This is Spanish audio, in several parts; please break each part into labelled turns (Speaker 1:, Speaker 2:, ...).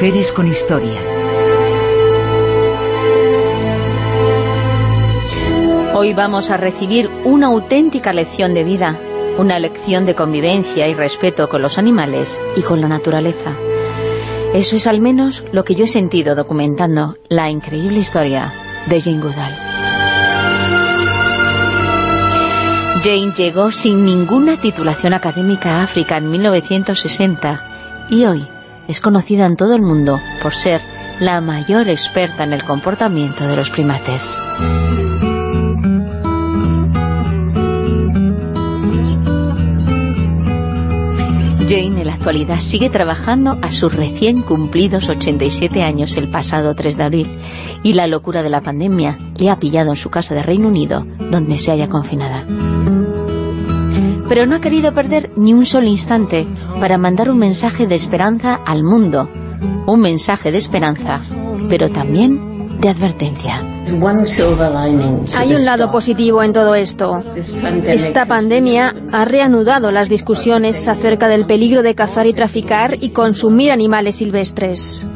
Speaker 1: Mujeres con historia.
Speaker 2: Hoy vamos a recibir una auténtica lección de vida, una lección de convivencia y respeto con los animales y con la naturaleza. Eso es al menos lo que yo he sentido documentando la increíble historia de Jane Goodall. Jane llegó sin ninguna titulación académica a África en 1960 y hoy es conocida en todo el mundo por ser la mayor experta en el comportamiento de los primates. Jane en la actualidad sigue trabajando a sus recién cumplidos 87 años el pasado 3 de abril y la locura de la pandemia le ha pillado en su casa de Reino Unido, donde se halla confinada. Pero no ha querido perder ni un solo instante para mandar un mensaje de esperanza al mundo, un mensaje de esperanza, pero también de advertencia.
Speaker 3: Hay un lado positivo en todo esto. Esta pandemia ha reanudado las discusiones acerca del peligro de cazar y traficar y consumir animales silvestres.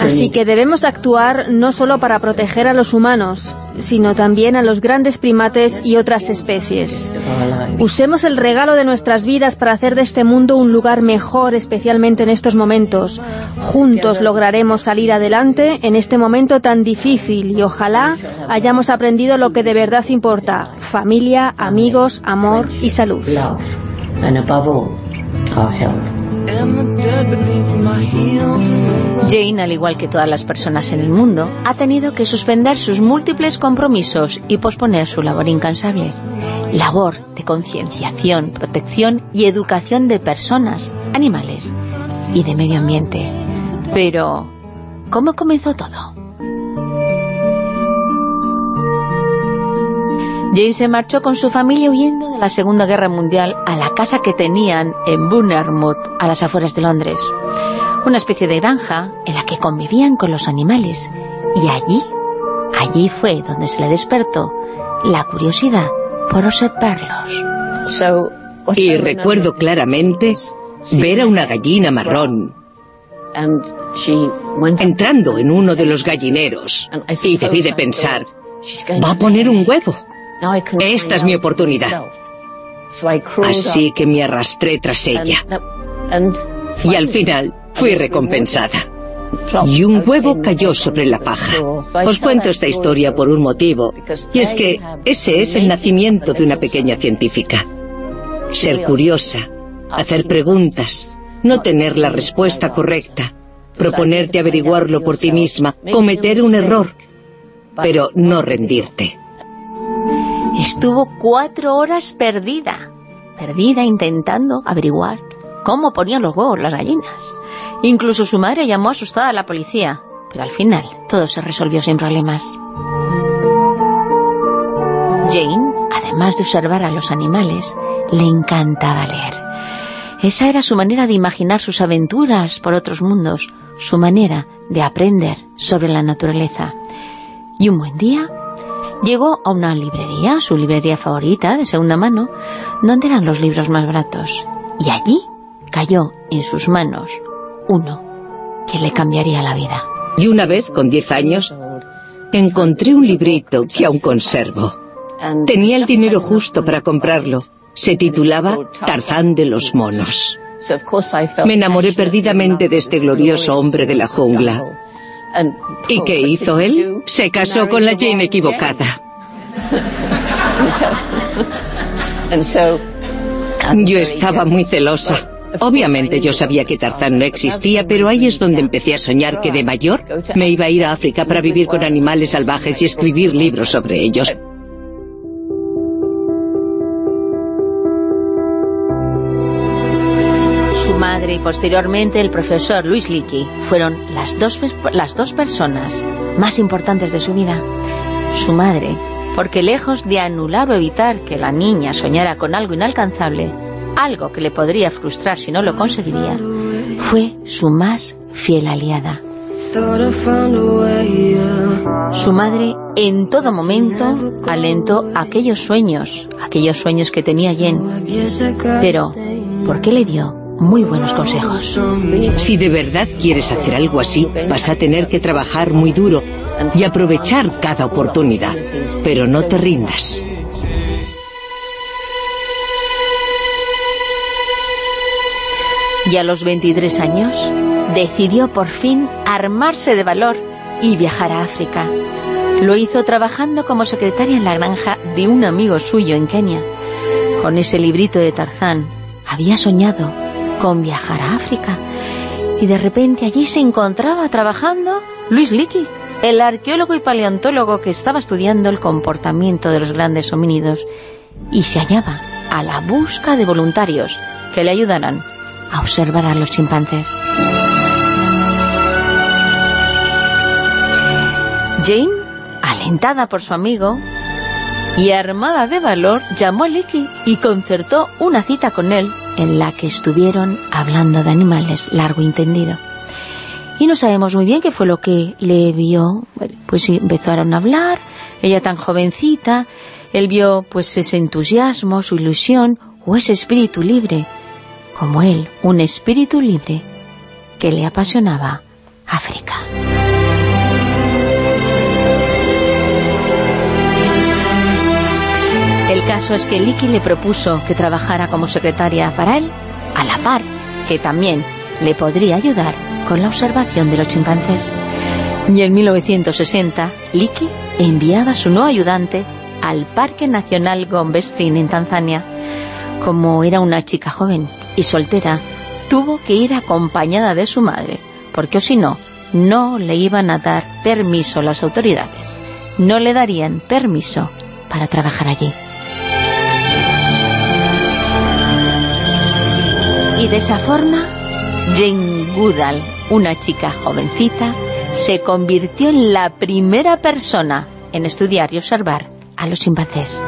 Speaker 3: Así que debemos actuar no solo para proteger a los humanos, sino también a los grandes primates y otras especies. Usemos el regalo de nuestras vidas para hacer de este mundo un lugar mejor, especialmente en estos momentos. Juntos lograremos salir adelante en este momento tan difícil y ojalá hayamos aprendido lo que de verdad importa, familia, amigos, amor y salud.
Speaker 2: Jane, al igual que todas las personas en el mundo, ha tenido que suspender sus múltiples compromisos y posponer su labor incansable. Labor de concienciación, protección y educación de personas, animales y de medio ambiente. Pero, ¿cómo comenzó todo? Jane se marchó con su familia huyendo de la Segunda Guerra Mundial a la casa que tenían en Bournemouth, a las afueras de Londres. Una especie de granja en la que convivían con los animales. Y allí, allí fue donde se le despertó la curiosidad por observarlos.
Speaker 4: Y recuerdo claramente ver a una gallina marrón entrando en uno de los gallineros. Y debí de pensar, va a poner un huevo. Esta es mi oportunidad. Así que me arrastré tras ella. Y al final fui recompensada. Y un huevo cayó sobre la paja. Os cuento esta historia por un motivo, y es que ese es el nacimiento de una pequeña científica. Ser curiosa, hacer preguntas, no tener la respuesta correcta, proponerte averiguarlo por ti misma, cometer un error, pero no rendirte.
Speaker 2: Estuvo cuatro horas perdida, perdida intentando averiguar cómo ponían los huevos las gallinas. Incluso su madre llamó asustada a la policía, pero al final todo se resolvió sin problemas. Jane, además de observar a los animales, le encantaba leer. Esa era su manera de imaginar sus aventuras por otros mundos, su manera de aprender sobre la naturaleza. Y un buen día llegó a una librería, su librería favorita, de segunda mano, donde eran los libros más baratos. Y allí cayó en sus manos uno que le cambiaría la vida.
Speaker 4: Y una vez, con diez años, encontré un librito que aún conservo. Tenía el dinero justo para comprarlo. Se titulaba Tarzán de los monos. Me enamoré perdidamente de este glorioso hombre de la jungla. ¿Y qué hizo él? Se casó con la Jane equivocada. Yo estaba muy celosa. Obviamente yo sabía que Tarzán no existía, pero ahí es donde empecé a soñar que de mayor me iba a ir a África para vivir con animales salvajes y escribir libros sobre ellos.
Speaker 2: Su madre y posteriormente el profesor Luis Leakey fueron las dos, las dos personas más importantes de su vida. Su madre, porque lejos de anular o evitar que la niña soñara con algo inalcanzable, algo que le podría frustrar si no lo conseguiría, fue su más fiel aliada. Su madre en todo momento alentó aquellos sueños, aquellos sueños que tenía Jen. Pero, ¿por qué le dio muy buenos consejos.
Speaker 4: Si de verdad quieres hacer algo así, vas a tener que trabajar muy duro y aprovechar cada oportunidad. Pero no te rindas.
Speaker 2: Y a los 23 años decidió por fin armarse de valor y viajar a África. Lo hizo trabajando como secretaria en la granja de un amigo suyo en Kenia. Con ese librito de Tarzán había soñado con viajar a África. Y de repente allí se encontraba trabajando Luis Licky, el arqueólogo y paleontólogo que estaba estudiando el comportamiento de los grandes homínidos y se hallaba a la busca de voluntarios que le ayudaran a observar a los chimpancés. Jane, alentada por su amigo y armada de valor, llamó a Licky y concertó una cita con él en la que estuvieron hablando de animales largo y entendido. Y no sabemos muy bien qué fue lo que le vio, pues empezaron a hablar, ella tan jovencita, él vio pues ese entusiasmo, su ilusión o ese espíritu libre, como él, un espíritu libre que le apasionaba África. El caso es que Licky le propuso que trabajara como secretaria para él, a la par que también le podría ayudar con la observación de los chimpancés. Y en 1960, Licky enviaba a su nuevo ayudante al Parque Nacional Gombe-String en Tanzania. Como era una chica joven y soltera, tuvo que ir acompañada de su madre, porque si no, no le iban a dar permiso las autoridades. No le darían permiso para trabajar allí. Y de esa forma, Jane Goodall, una chica jovencita, se convirtió en la primera persona en estudiar y observar a los chimpancés.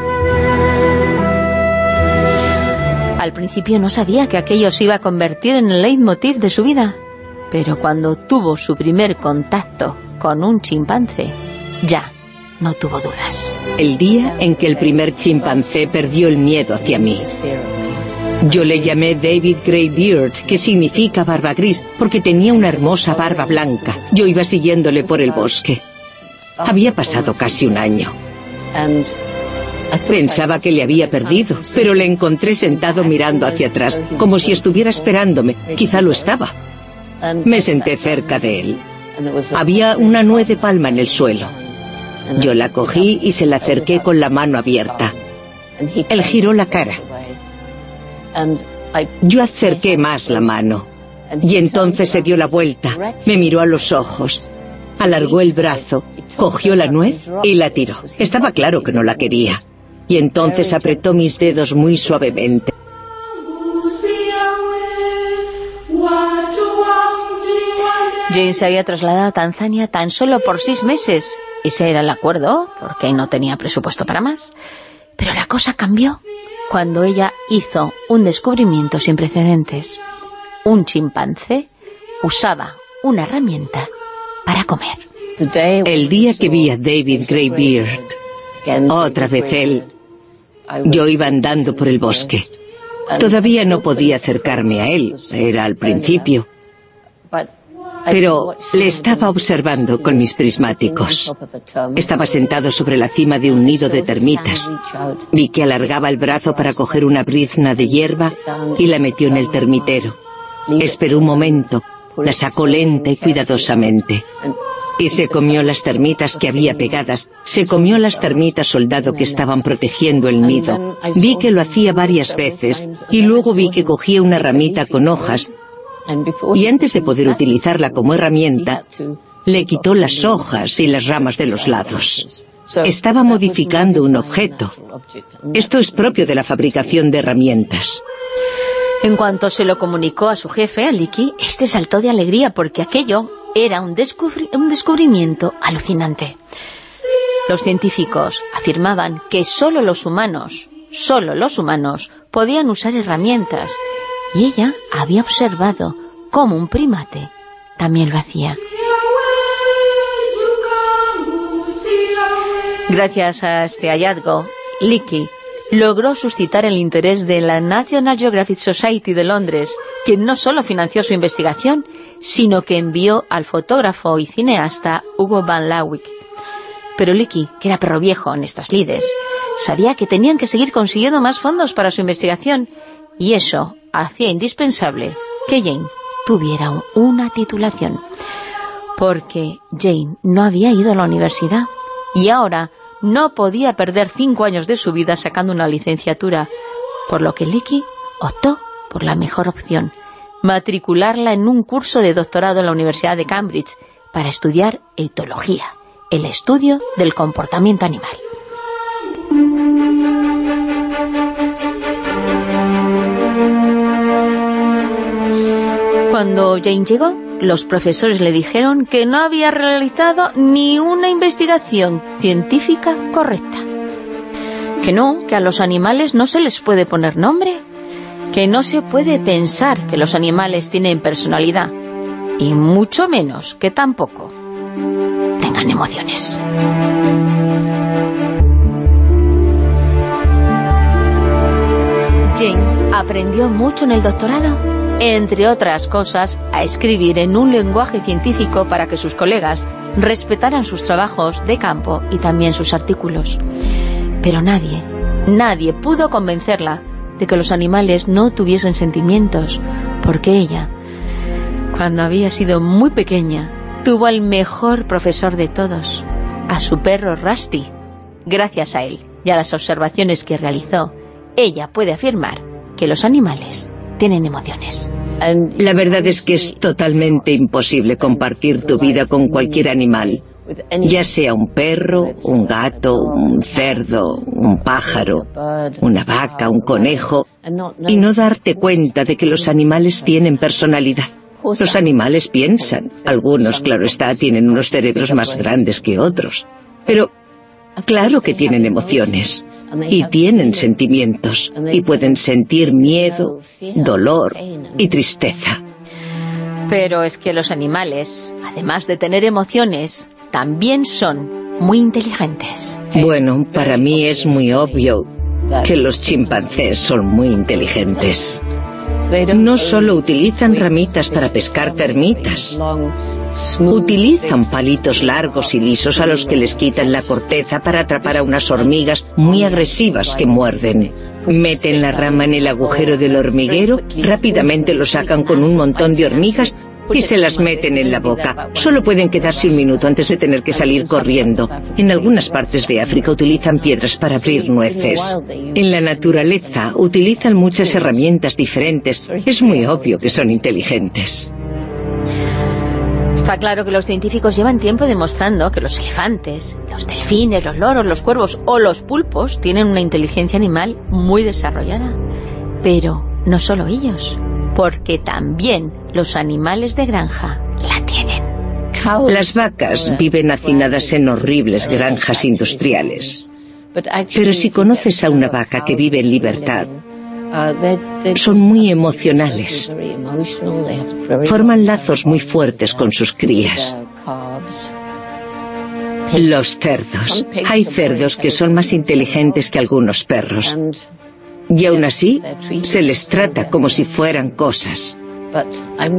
Speaker 2: Al principio no sabía que aquello se iba a convertir en el leitmotiv de su vida, pero cuando tuvo su primer contacto con un chimpancé, ya no tuvo dudas.
Speaker 4: El día en que el primer chimpancé perdió el miedo hacia mí. Yo le llamé David Greybeard, que significa barba gris, porque tenía una hermosa barba blanca. Yo iba siguiéndole por el bosque. Había pasado casi un año. Pensaba que le había perdido, pero le encontré sentado mirando hacia atrás, como si estuviera esperándome. Quizá lo estaba. Me senté cerca de él. Había una nuez de palma en el suelo. Yo la cogí y se la acerqué con la mano abierta. Él giró la cara. Yo acerqué más la mano y entonces se dio la vuelta, me miró a los ojos, alargó el brazo, cogió la nuez y la tiró. Estaba claro que no la quería. Y entonces apretó mis dedos muy suavemente.
Speaker 2: Jane se había trasladado a Tanzania tan solo por seis meses. Ese era el acuerdo, porque no tenía presupuesto para más. Pero la cosa cambió cuando ella hizo un descubrimiento sin precedentes. Un chimpancé usaba una herramienta para comer.
Speaker 4: El día que vi a David Greybeard, otra vez él, yo iba andando por el bosque. Todavía no podía acercarme a él, era al principio pero le estaba observando con mis prismáticos. Estaba sentado sobre la cima de un nido de termitas. Vi que alargaba el brazo para coger una brizna de hierba y la metió en el termitero. Esperó un momento, la sacó lenta y cuidadosamente. Y se comió las termitas que había pegadas, se comió las termitas soldado que estaban protegiendo el nido. Vi que lo hacía varias veces y luego vi que cogía una ramita con hojas y antes de poder utilizarla como herramienta, le quitó las hojas y las ramas de los lados. Estaba modificando un objeto. Esto es propio de la fabricación de herramientas.
Speaker 2: En cuanto se lo comunicó a su jefe, a este saltó de alegría porque aquello era un, un descubrimiento alucinante. Los científicos afirmaban que solo los humanos, solo los humanos, podían usar herramientas y ella había observado cómo un primate también lo hacía. Gracias a este hallazgo, Leakey logró suscitar el interés de la National Geographic Society de Londres quien no solo financió su investigación, sino que envió al fotógrafo y cineasta Hugo Van Lawick. Pero Licky, que era perro viejo en estas lides, sabía que tenían que seguir consiguiendo más fondos para su investigación, y eso hacía indispensable que Jane tuviera una titulación. Porque Jane no había ido a la universidad, y ahora no podía perder cinco años de su vida sacando una licenciatura, por lo que Licky optó por la mejor opción, matricularla en un curso de doctorado en la Universidad de Cambridge para estudiar etología, el estudio del comportamiento animal. Cuando Jane llegó, los profesores le dijeron que no había realizado ni una investigación científica correcta. Que no, que a los animales no se les puede poner nombre, que no se puede pensar que los animales tienen personalidad, y mucho menos que tampoco tengan emociones. Jane aprendió mucho en el doctorado, entre otras cosas, a escribir en un lenguaje científico para que sus colegas respetaran sus trabajos de campo y también sus artículos. Pero nadie, nadie pudo convencerla de que los animales no tuviesen sentimientos, porque ella, cuando había sido muy pequeña, tuvo al mejor profesor de todos, a su perro Rusty. Gracias a él y a las observaciones que realizó, ella puede afirmar que los animales tienen emociones.
Speaker 4: La verdad es que es totalmente imposible compartir tu vida con cualquier animal ya sea un perro, un gato, un cerdo, un pájaro, una vaca, un conejo, y no darte cuenta de que los animales tienen personalidad. Los animales piensan. Algunos, claro está, tienen unos cerebros más grandes que otros. Pero claro que tienen emociones. Y tienen sentimientos. Y pueden sentir miedo, dolor y tristeza.
Speaker 2: Pero es que los animales, además de tener emociones, también son muy inteligentes.
Speaker 4: Bueno, para mí es muy obvio que los chimpancés son muy inteligentes. No solo utilizan ramitas para pescar termitas, utilizan palitos largos y lisos a los que les quitan la corteza para atrapar a unas hormigas muy agresivas que muerden. Meten la rama en el agujero del hormiguero, rápidamente lo sacan con un montón de hormigas y se las meten en la boca. Solo pueden quedarse un minuto antes de tener que salir corriendo. En algunas partes de África utilizan piedras para abrir nueces. En la naturaleza utilizan muchas herramientas diferentes. Es muy obvio que son inteligentes.
Speaker 2: Está claro que los científicos llevan tiempo demostrando que los elefantes, los delfines, los loros, los cuervos o los pulpos tienen una inteligencia animal muy desarrollada. Pero no solo ellos porque también los animales de granja la tienen.
Speaker 4: Las vacas viven hacinadas en horribles granjas industriales. Pero si conoces a una vaca que vive en libertad, son muy emocionales. Forman lazos muy fuertes con sus crías. Los cerdos. Hay cerdos que son más inteligentes que algunos perros. Y aún así, se les trata como si fueran cosas.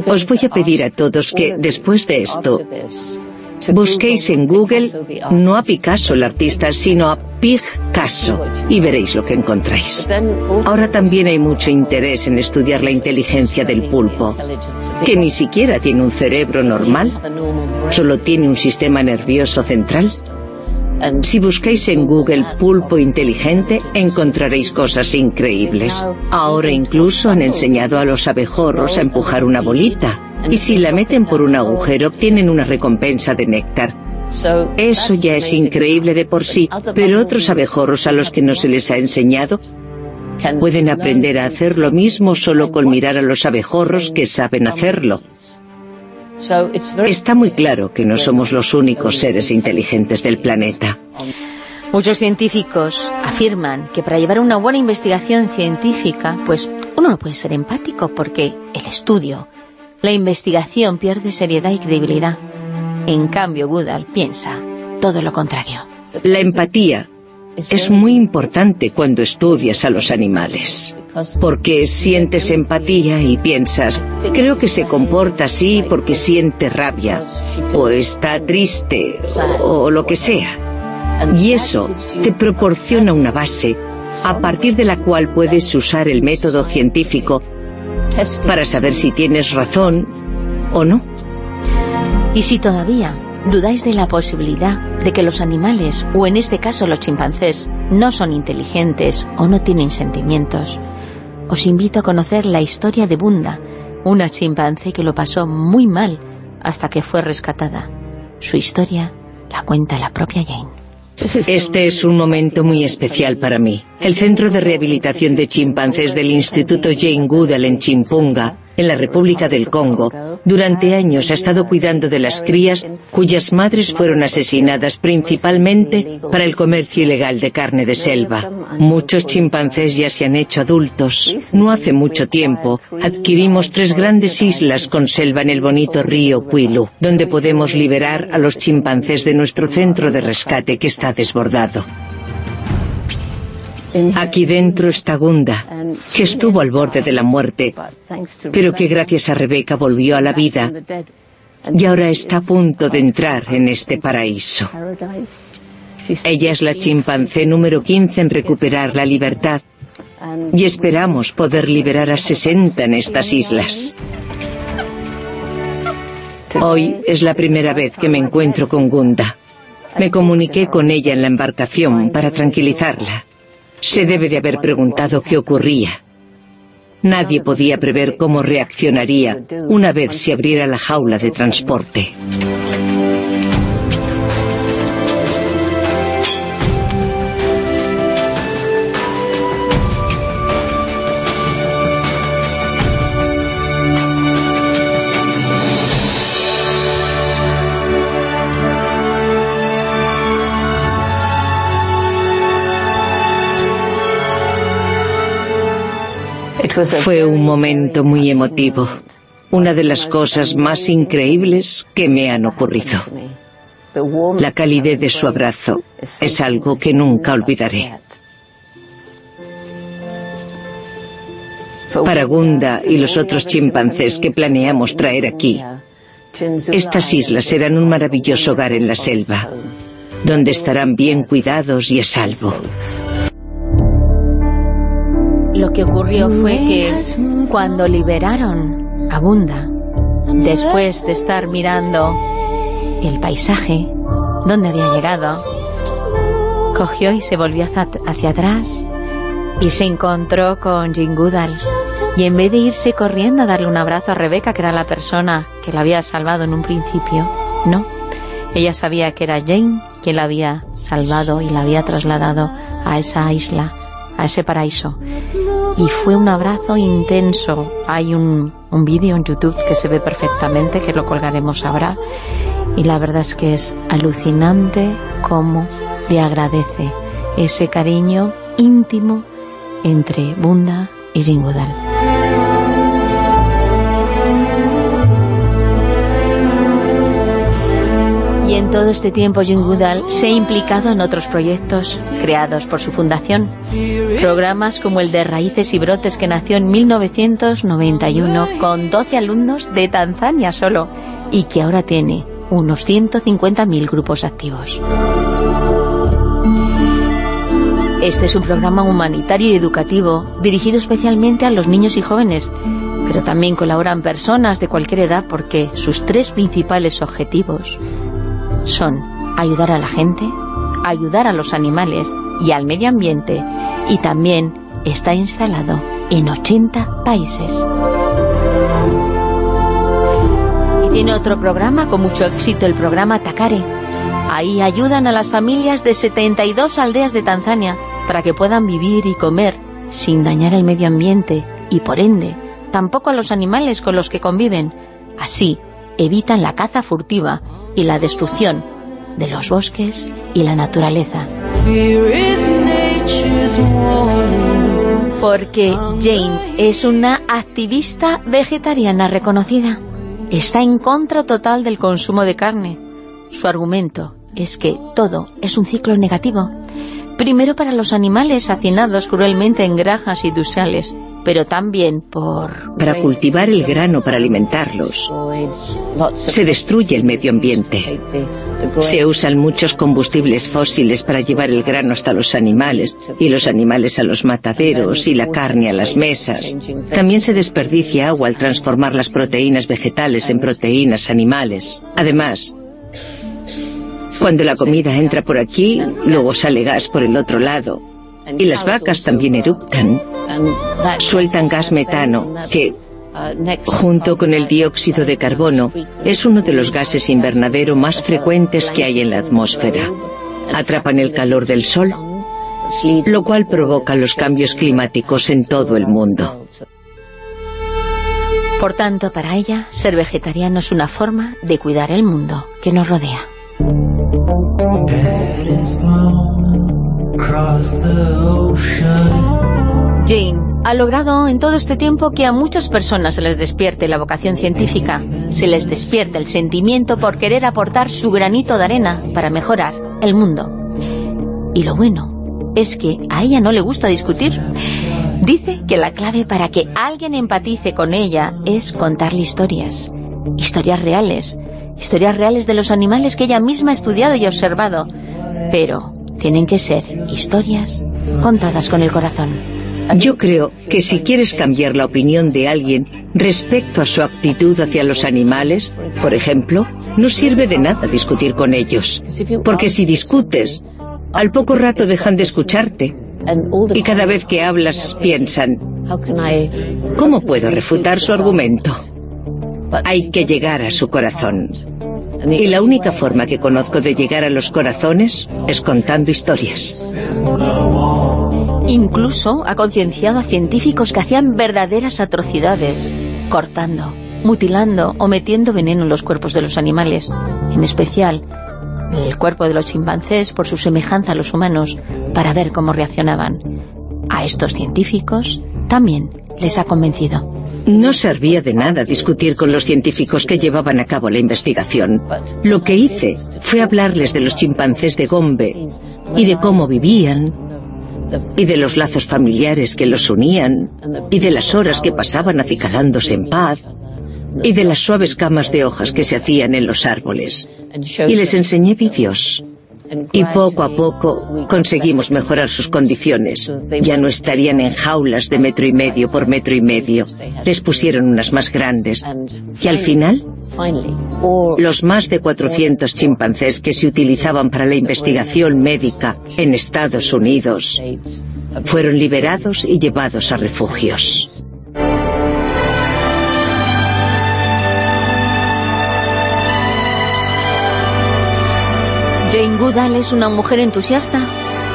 Speaker 4: Os voy a pedir a todos que, después de esto, busquéis en Google no a Picasso el artista, sino a Picasso y veréis lo que encontráis. Ahora también hay mucho interés en estudiar la inteligencia del pulpo, que ni siquiera tiene un cerebro normal, solo tiene un sistema nervioso central si buscáis en Google pulpo inteligente, encontraréis cosas increíbles. Ahora incluso han enseñado a los abejorros a empujar una bolita, y si la meten por un agujero obtienen una recompensa de néctar. Eso ya es increíble de por sí, pero otros abejorros a los que no se les ha enseñado pueden aprender a hacer lo mismo solo con mirar a los abejorros que saben hacerlo. Está muy claro que no somos los únicos seres inteligentes del planeta.
Speaker 2: Muchos científicos afirman que para llevar una buena investigación científica, pues uno no puede ser empático porque el estudio, la investigación pierde seriedad y credibilidad. En cambio, Goodall piensa todo lo contrario.
Speaker 4: La empatía es muy importante cuando estudias a los animales, porque sientes empatía y piensas, creo que se comporta así porque siente rabia, o está triste, o, lo que sea. Y eso te proporciona una base a partir de la cual puedes usar el método científico para saber si tienes razón o no.
Speaker 2: Y si todavía dudáis de la posibilidad de que los animales, o en este caso los chimpancés, no son inteligentes o no tienen sentimientos, os invito a conocer la historia de Bunda, una chimpancé que lo pasó muy mal hasta que fue rescatada. Su historia la cuenta la propia Jane.
Speaker 4: Este es un momento muy especial para mí. El Centro de Rehabilitación de Chimpancés del Instituto Jane Goodall en Chimpunga en la República del Congo, durante años ha estado cuidando de las crías cuyas madres fueron asesinadas principalmente para el comercio ilegal de carne de selva. Muchos chimpancés ya se han hecho adultos. No hace mucho tiempo adquirimos tres grandes islas con selva en el bonito río Quilu, donde podemos liberar a los chimpancés de nuestro centro de rescate que está desbordado. Aquí dentro está Gunda, que estuvo al borde de la muerte, pero que gracias a Rebeca volvió a la vida y ahora está a punto de entrar en este paraíso. Ella es la chimpancé número 15 en recuperar la libertad y esperamos poder liberar a 60 en estas islas. Hoy es la primera vez que me encuentro con Gunda. Me comuniqué con ella en la embarcación para tranquilizarla. Se debe de haber preguntado qué ocurría. Nadie podía prever cómo reaccionaría una vez se abriera la jaula de transporte. Fue un momento muy emotivo, una de las cosas más increíbles que me han ocurrido. La calidez de su abrazo es algo que nunca olvidaré. Para Gunda y los otros chimpancés que planeamos traer aquí, estas islas serán un maravilloso hogar en la selva, donde estarán bien cuidados y a salvo.
Speaker 2: Lo que ocurrió fue que cuando liberaron a Bunda, después de estar mirando el paisaje donde había llegado, cogió y se volvió hacia, atrás y se encontró con Jim Goodall. Y en vez de irse corriendo a darle un abrazo a Rebeca, que era la persona que la había salvado en un principio, no. Ella sabía que era Jane quien la había salvado y la había trasladado a esa isla, a ese paraíso y fue un abrazo intenso. Hay un, un vídeo en YouTube que se ve perfectamente, que lo colgaremos ahora, y la verdad es que es alucinante cómo le agradece ese cariño íntimo entre Bunda y Ringudal. Todo este tiempo Jim Goodall se ha implicado en otros proyectos creados por su fundación. Programas como el de Raíces y Brotes que nació en 1991 con 12 alumnos de Tanzania solo y que ahora tiene unos 150.000 grupos activos. Este es un programa humanitario y educativo dirigido especialmente a los niños y jóvenes, pero también colaboran personas de cualquier edad porque sus tres principales objetivos son ayudar a la gente, ayudar a los animales y al medio ambiente y también está instalado en 80 países. Y tiene otro programa con mucho éxito, el programa Takare. Ahí ayudan a las familias de 72 aldeas de Tanzania para que puedan vivir y comer sin dañar el medio ambiente y por ende tampoco a los animales con los que conviven. Así evitan la caza furtiva y la destrucción de los bosques y la naturaleza. Porque Jane es una activista vegetariana reconocida. Está en contra total del consumo de carne. Su argumento es que todo es un ciclo negativo. Primero para los animales hacinados cruelmente en granjas industriales pero también por...
Speaker 4: Para cultivar el grano para alimentarlos, se destruye el medio ambiente. Se usan muchos combustibles fósiles para llevar el grano hasta los animales, y los animales a los mataderos, y la carne a las mesas. También se desperdicia agua al transformar las proteínas vegetales en proteínas animales. Además, cuando la comida entra por aquí, luego sale gas por el otro lado, y las vacas también eruptan. Sueltan gas metano, que, junto con el dióxido de carbono, es uno de los gases invernadero más frecuentes que hay en la atmósfera. Atrapan el calor del sol, lo cual provoca los cambios climáticos en todo el mundo.
Speaker 2: Por tanto, para ella, ser vegetariano es una forma de cuidar el mundo que nos rodea. Jane ha logrado en todo este tiempo que a muchas personas se les despierte la vocación científica, se les despierte el sentimiento por querer aportar su granito de arena para mejorar el mundo. Y lo bueno es que a ella no le gusta discutir. Dice que la clave para que alguien empatice con ella es contarle historias, historias reales, historias reales de los animales que ella misma ha estudiado y observado, pero tienen que ser historias contadas con el corazón.
Speaker 4: Yo creo que si quieres cambiar la opinión de alguien respecto a su actitud hacia los animales, por ejemplo, no sirve de nada discutir con ellos. Porque si discutes, al poco rato dejan de escucharte. Y cada vez que hablas piensan, ¿cómo puedo refutar su argumento? Hay que llegar a su corazón. Y la única forma que conozco de llegar a los corazones es contando historias.
Speaker 2: Incluso ha concienciado a científicos que hacían verdaderas atrocidades, cortando, mutilando o metiendo veneno en los cuerpos de los animales, en especial el cuerpo de los chimpancés por su semejanza a los humanos, para ver cómo reaccionaban. A estos científicos también les ha convencido.
Speaker 4: No servía de nada discutir con los científicos que llevaban a cabo la investigación. Lo que hice fue hablarles de los chimpancés de Gombe y de cómo vivían, y de los lazos familiares que los unían, y de las horas que pasaban acicalándose en paz, y de las suaves camas de hojas que se hacían en los árboles. Y les enseñé vídeos y poco a poco conseguimos mejorar sus condiciones. Ya no estarían en jaulas de metro y medio por metro y medio. Les pusieron unas más grandes. Y al final, los más de 400 chimpancés que se utilizaban para la investigación médica en Estados Unidos fueron liberados y llevados a refugios.
Speaker 2: Jane Goodall es una mujer entusiasta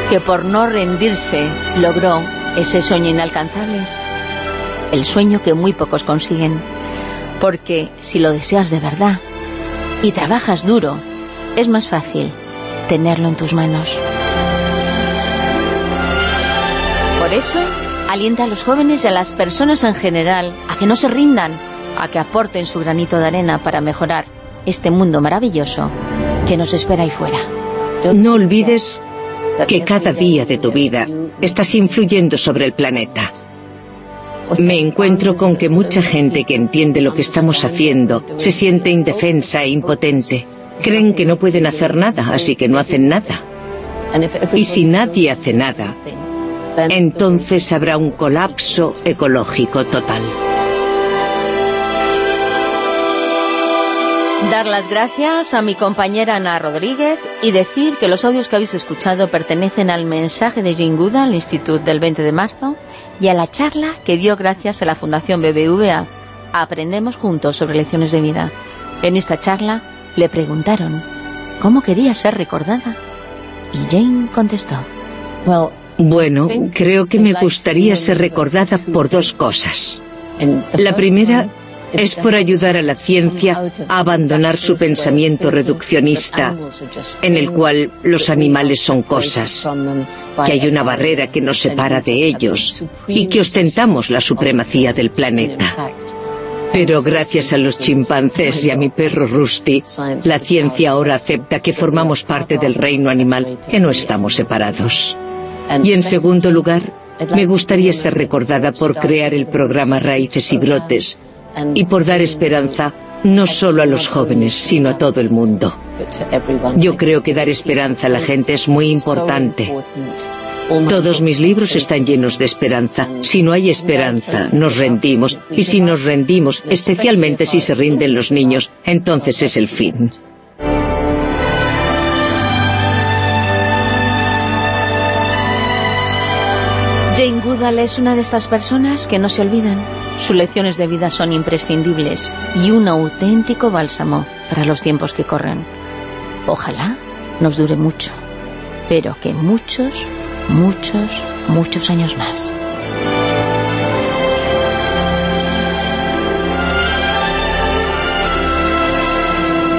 Speaker 2: que por no rendirse logró ese sueño inalcanzable. El sueño que muy pocos consiguen. Porque si lo deseas de verdad y trabajas duro, es más fácil tenerlo en tus manos. Por eso, alienta a los jóvenes y a las personas en general a que no se rindan, a que aporten su granito de arena para mejorar este mundo maravilloso que nos espera ahí fuera.
Speaker 4: No olvides que cada día de tu vida estás influyendo sobre el planeta. Me encuentro con que mucha gente que entiende lo que estamos haciendo se siente indefensa e impotente. Creen que no pueden hacer nada, así que no hacen nada. Y si nadie hace nada, entonces habrá un colapso ecológico total.
Speaker 2: Dar las gracias a mi compañera Ana Rodríguez y decir que los audios que habéis escuchado pertenecen al mensaje de Jinguda al Instituto del 20 de marzo y a la charla que dio gracias a la Fundación BBVA. Aprendemos juntos sobre lecciones de vida. En esta charla le preguntaron cómo quería ser recordada y Jane contestó.
Speaker 4: Bueno, creo que me gustaría ser recordada por dos cosas. La primera es por ayudar a la ciencia a abandonar su pensamiento reduccionista, en el cual los animales son cosas, que hay una barrera que nos separa de ellos y que ostentamos la supremacía del planeta. Pero gracias a los chimpancés y a mi perro Rusty, la ciencia ahora acepta que formamos parte del reino animal, que no estamos separados. Y en segundo lugar, Me gustaría ser recordada por crear el programa Raíces y Brotes y por dar esperanza no solo a los jóvenes, sino a todo el mundo. Yo creo que dar esperanza a la gente es muy importante. Todos mis libros están llenos de esperanza. Si no hay esperanza, nos rendimos. Y si nos rendimos, especialmente si se rinden los niños, entonces es el fin.
Speaker 2: Jane Goodall es una de estas personas que no se olvidan. Sus lecciones de vida son imprescindibles y un auténtico bálsamo para los tiempos que corren. Ojalá nos dure mucho, pero que muchos, muchos, muchos años más.